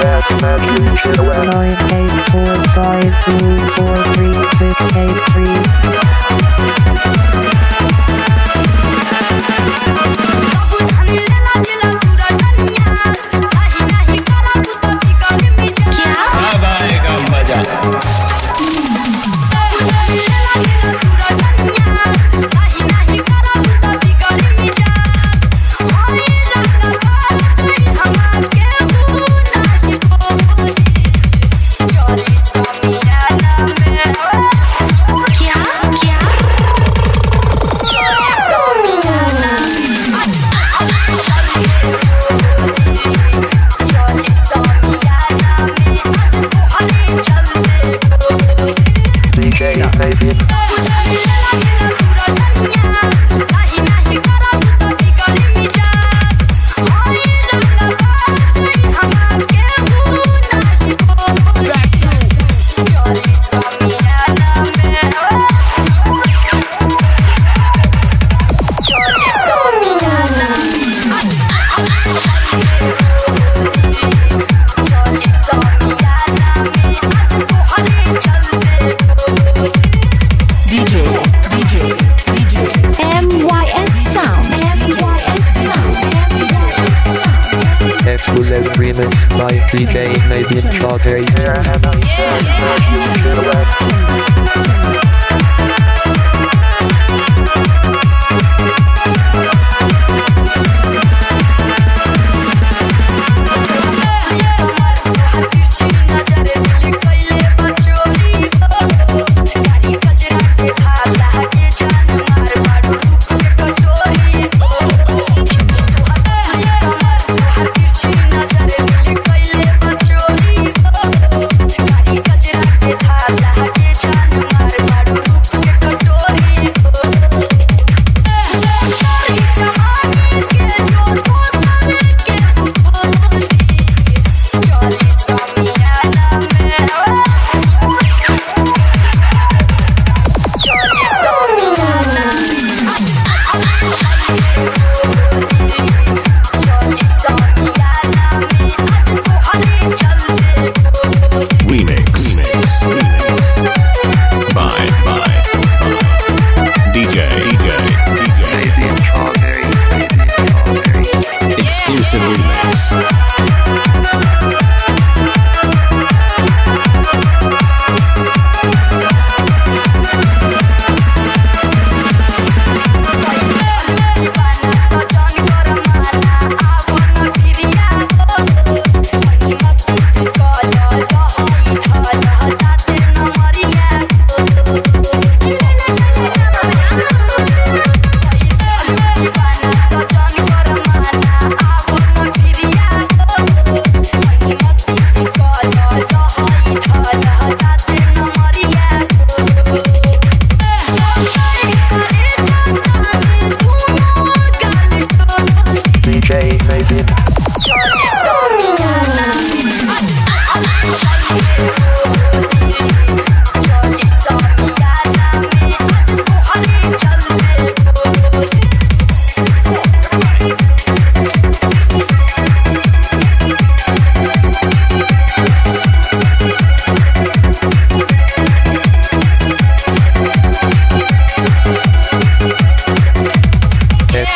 set 9, 8, 4, 5, 2, 4, 3, 6, 8, 3. DJ Nabeene. DJ, DJ Nabeene Chaudhary. Remix.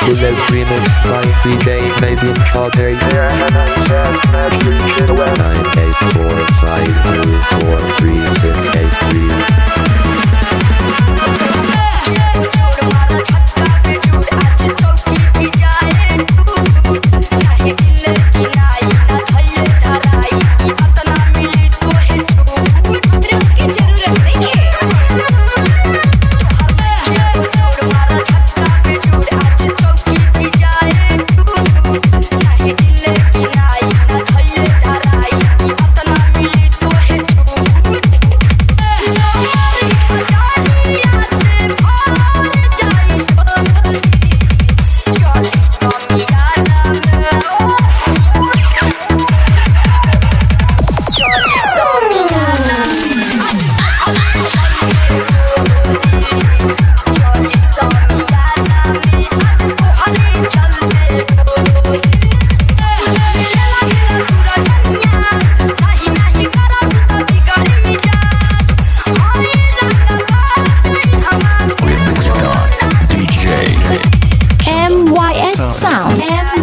Diesel remix, fight we day, maybe all day. Nine eight four five two four three six eight three. sound。